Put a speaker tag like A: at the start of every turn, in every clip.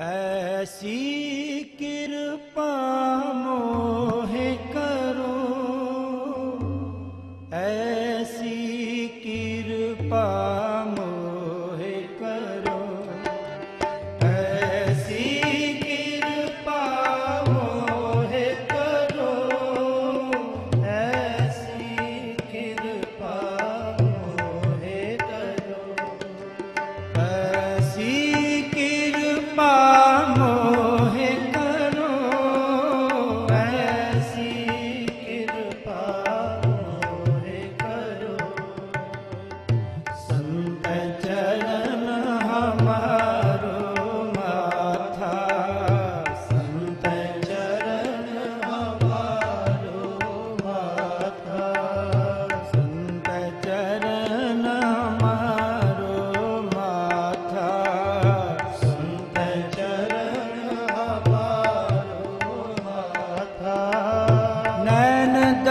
A: ਐਸੀ ਕਿਰਪਾ ਮੋਹ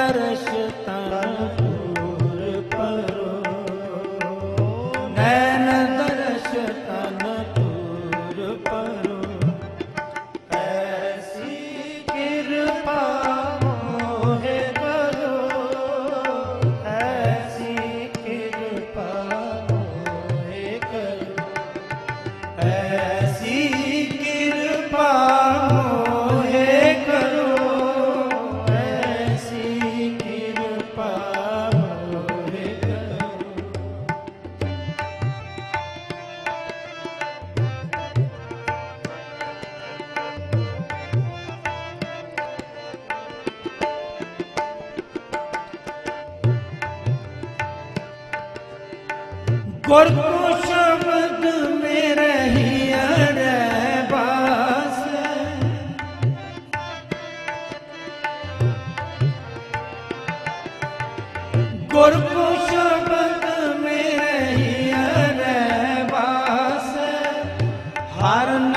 A: Shara tá ਗੁਰ ਕੋ ਸ਼ਬਦ ਮੇ ਰਹੀ ਅਰੇ ਬਾਸ ਗੁਰ ਕੋ ਸ਼ਬਦ ਮੇ ਰਹੀ ਅਰੇ ਬਾਸ ਹਰਨ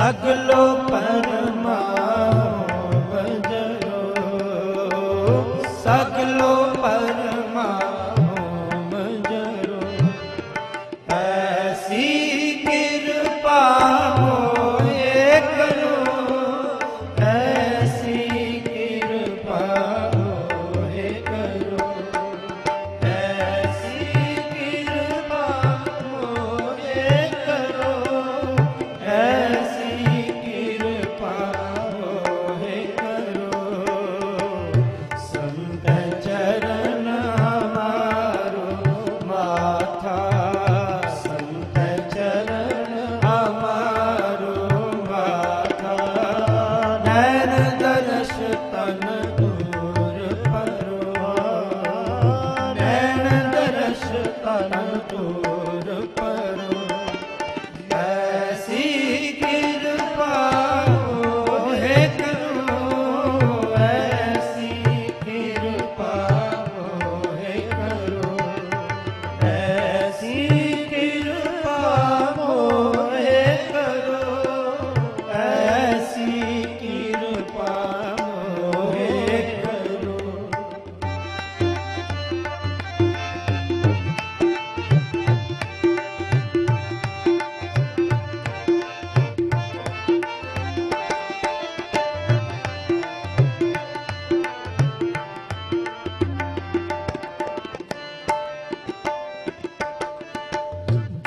A: ਸਗਲੋ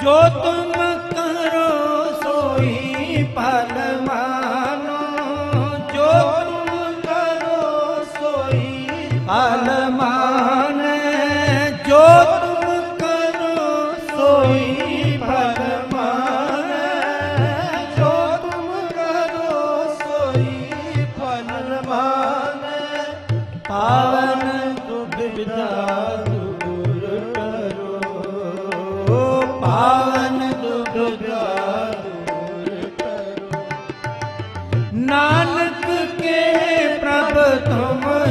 A: ਜੋ ਤੁਮ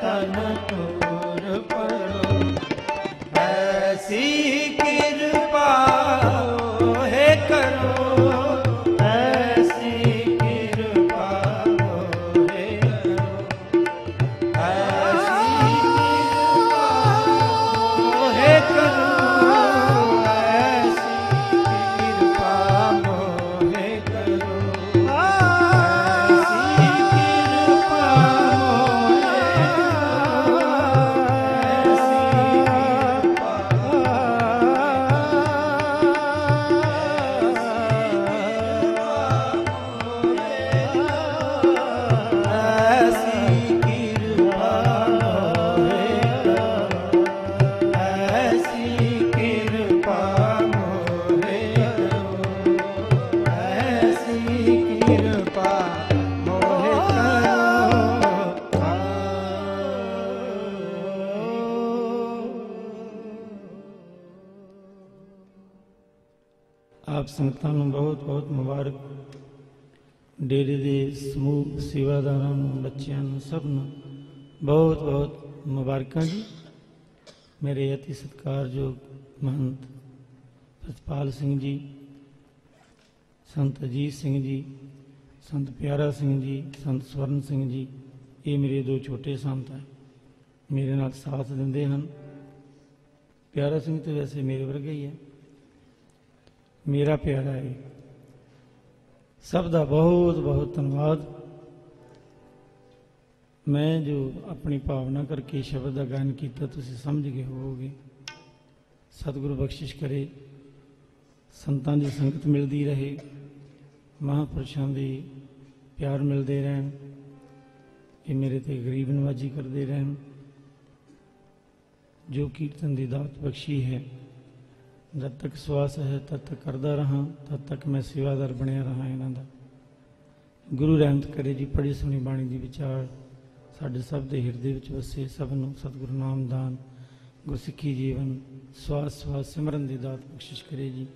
A: ਤਨ ਸੰਗਤਾਂ ਨੂੰ ਬਹੁਤ ਬਹੁਤ ਮੁਬਾਰਕ। ਡੇਰੇ ਦੇ ਸਮੂਹ ਸੇਵਾਦਾਰਾਂ ਨੂੰ, ਬੱਚਿਆਂ ਨੂੰ, ਸਭ ਨੂੰ ਬਹੁਤ ਬਹੁਤ ਮੁਬਾਰਕਾਂ ਜੀ। ਮੇਰੇ ਅਤੀ ਸਤਿਕਾਰਯੋਗ ਮਹੰਤ ਸਤਪਾਲ ਸਿੰਘ ਜੀ, ਸੰਤ ਅਜੀਤ ਸਿੰਘ ਜੀ, ਸੰਤ ਪਿਆਰਾ ਸਿੰਘ ਜੀ, ਸੰਤ ਸਵਰਨ ਸਿੰਘ ਜੀ, ਇਹ ਮੇਰੇ ਦੋ ਛੋਟੇ ਸੰਤ ਹੈ। ਮੇਰੇ ਨਾਲ ਸਾਥ ਦਿੰਦੇ ਹਨ। ਪਿਆਰਾ ਸਿੰਘ ਤੇ ਵੈਸੇ ਮੇਰੇ ਵਰਗਾ ਹੀ ਹੈ। ਮੇਰਾ ਪਿਆਰਾ ਹੈ ਸਭ ਦਾ ਬਹੁਤ ਬਹੁਤ ਧੰਨਵਾਦ। ਮੈਂ ਜੋ ਆਪਣੀ ਭਾਵਨਾ ਕਰਕੇ ਸ਼ਬਦ ਦਾ ਗਾਇਨ ਕੀਤਾ, ਤੁਸੀਂ ਸਮਝ ਗਏ ਹੋਵੋਗੇ। ਸਤਿਗੁਰੂ ਬਖਸ਼ਿਸ਼ ਕਰੇ। ਸੰਤਾਂ ਦੀ ਸੰਗਤ ਮਿਲਦੀ ਰਹੇ। ਮਹਾਂਪੁਰਸ਼ਾਂ ਦੀ ਪਿਆਰ ਮਿਲਦੇ ਰਹਿਣ। ਇਹ ਮੇਰੇ ਤੇ ਗਰੀਬ ਨਵਾਜੀ ਕਰਦੇ ਰਹਿਣ। ਜੋ ਕੀਰਤਨ ਦੀ ਦਾਤ ਬਖਸ਼ੀ ਹੈ। ਜਦ ਤੱਕ ਸਵਾਸ ਹੈ, ਤਦ ਤੱਕ ਕਰਦਾ ਰਹਾ, ਤਦ ਤੱਕ ਮੈਂ ਸੇਵਾਦਾਰ ਬਣਿਆ ਰਹਾ ਇਹਨਾਂ ਦਾ। ਗੁਰੂ ਰਹਿਮਤ ਕਰੇ ਜੀ ਪੜੀ ਸੁਣੀ ਬਾਣੀ ਦੀ ਵਿਚਾਰ। ਸਾਡੇ ਸਭ ਦੇ ਹਿਰਦੇ ਵਿੱਚ ਵਸੇ ਸਭ ਨੂੰ ਸਤਿਗੁਰੂ ਨਾਮ ਦਾਨ। ਗੁਰਸਿੱਖੀ ਜੀਵਨ, ਸਵਾਸ ਸਵਾਸ ਸਿਮਰਨ ਦੀ ਦਾਤ ਬਖਸ਼ਿਸ਼ ਕਰੇ ਜੀ।